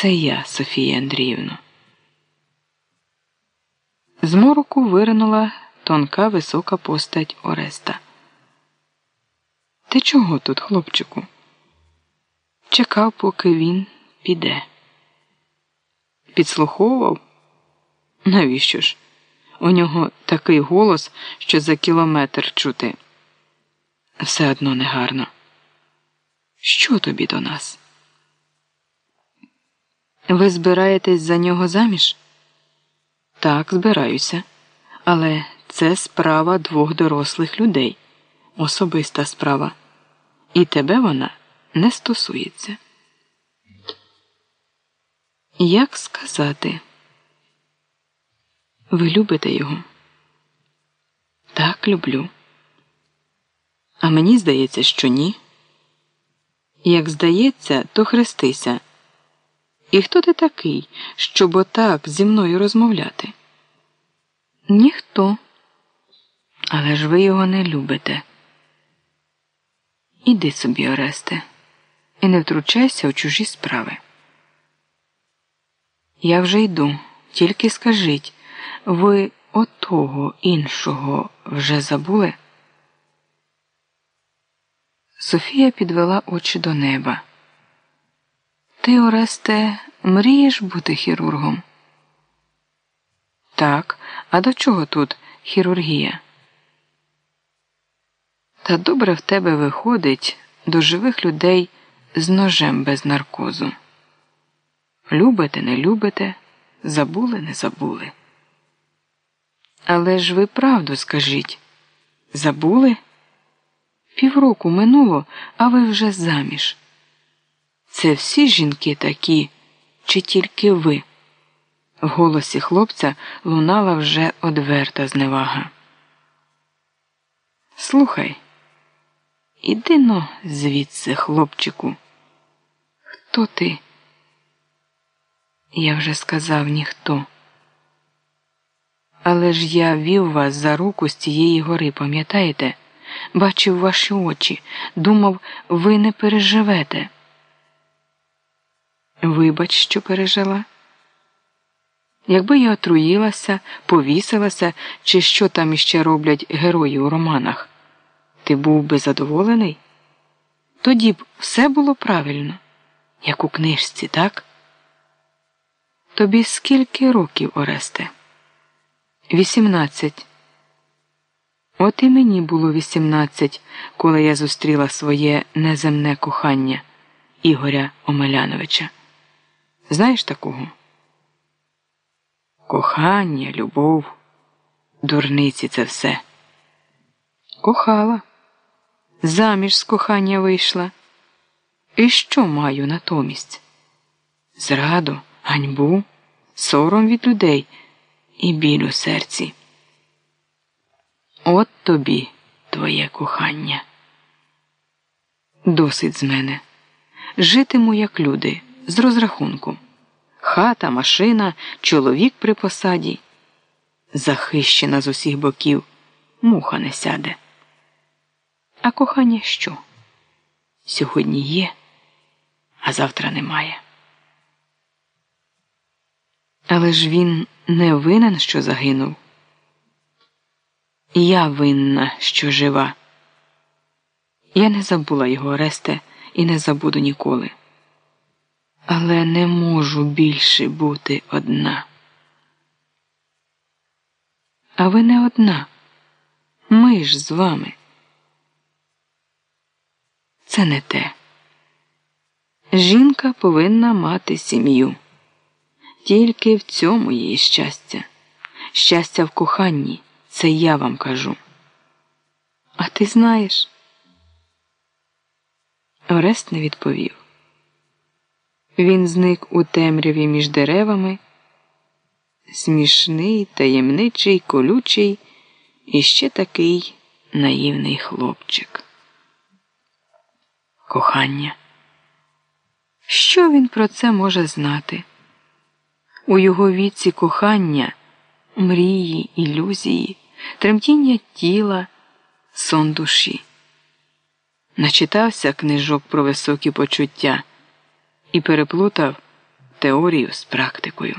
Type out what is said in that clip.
Це я, Софія Андріївна. З мороку виринула тонка висока постать Ореста. Ти чого тут, хлопчику? Чекав, поки він піде. Підслуховував? Навіщо ж? У нього такий голос, що за кілометр чути. Все одно негарно. Що тобі до нас? Ви збираєтесь за нього заміж? Так, збираюся. Але це справа двох дорослих людей, особиста справа. І тебе вона не стосується. Як сказати? Ви любите його? Так, люблю. А мені здається, що ні. Як здається, то хрестися. І хто ти такий, щоб отак зі мною розмовляти? Ніхто. Але ж ви його не любите. Іди собі, Оресте, і не втручайся у чужі справи. Я вже йду, тільки скажіть, ви отого іншого вже забули? Софія підвела очі до неба. Ти, Оресте, мрієш бути хірургом? Так, а до чого тут хірургія? Та добре в тебе виходить до живих людей з ножем без наркозу. Любите, не любите, забули, не забули. Але ж ви правду скажіть забули? Півроку минуло, а ви вже заміж. Це всі жінки такі, чи тільки ви? В голосі хлопця лунала вже одверта зневага. Слухай, іди но звідси, хлопчику. Хто ти? Я вже сказав ніхто. Але ж я вів вас за руку з цієї гори, пам'ятаєте? Бачив ваші очі, думав, ви не переживете. Вибач, що пережила. Якби я отруїлася, повісилася, чи що там іще роблять герої у романах, ти був би задоволений? Тоді б все було правильно, як у книжці, так? Тобі скільки років, Оресте? Вісімнадцять. От і мені було вісімнадцять, коли я зустріла своє неземне кохання Ігоря Омеляновича. Знаєш такого? Кохання, любов, дурниці це все. Кохала, заміж з кохання вийшла. І що маю натомість? Зраду, ганьбу, сором від людей і біль у серці. От тобі твоє кохання. Досить з мене. Житиму, як люди, з розрахунком. Хата, машина, чоловік при посаді. Захищена з усіх боків, муха не сяде. А кохання що? Сьогодні є, а завтра немає. Але ж він не винен, що загинув. Я винна, що жива. Я не забула його Оресте і не забуду ніколи. Але не можу більше бути одна. А ви не одна. Ми ж з вами. Це не те. Жінка повинна мати сім'ю. Тільки в цьому її щастя. Щастя в коханні. Це я вам кажу. А ти знаєш? Орест не відповів. Він зник у темряві між деревами, смішний, таємничий, колючий і ще такий наївний хлопчик. Кохання. Що він про це може знати? У його віці кохання, мрії, ілюзії, тремтіння тіла, сон душі. Начитався книжок про високі почуття і переплутав теорію з практикою.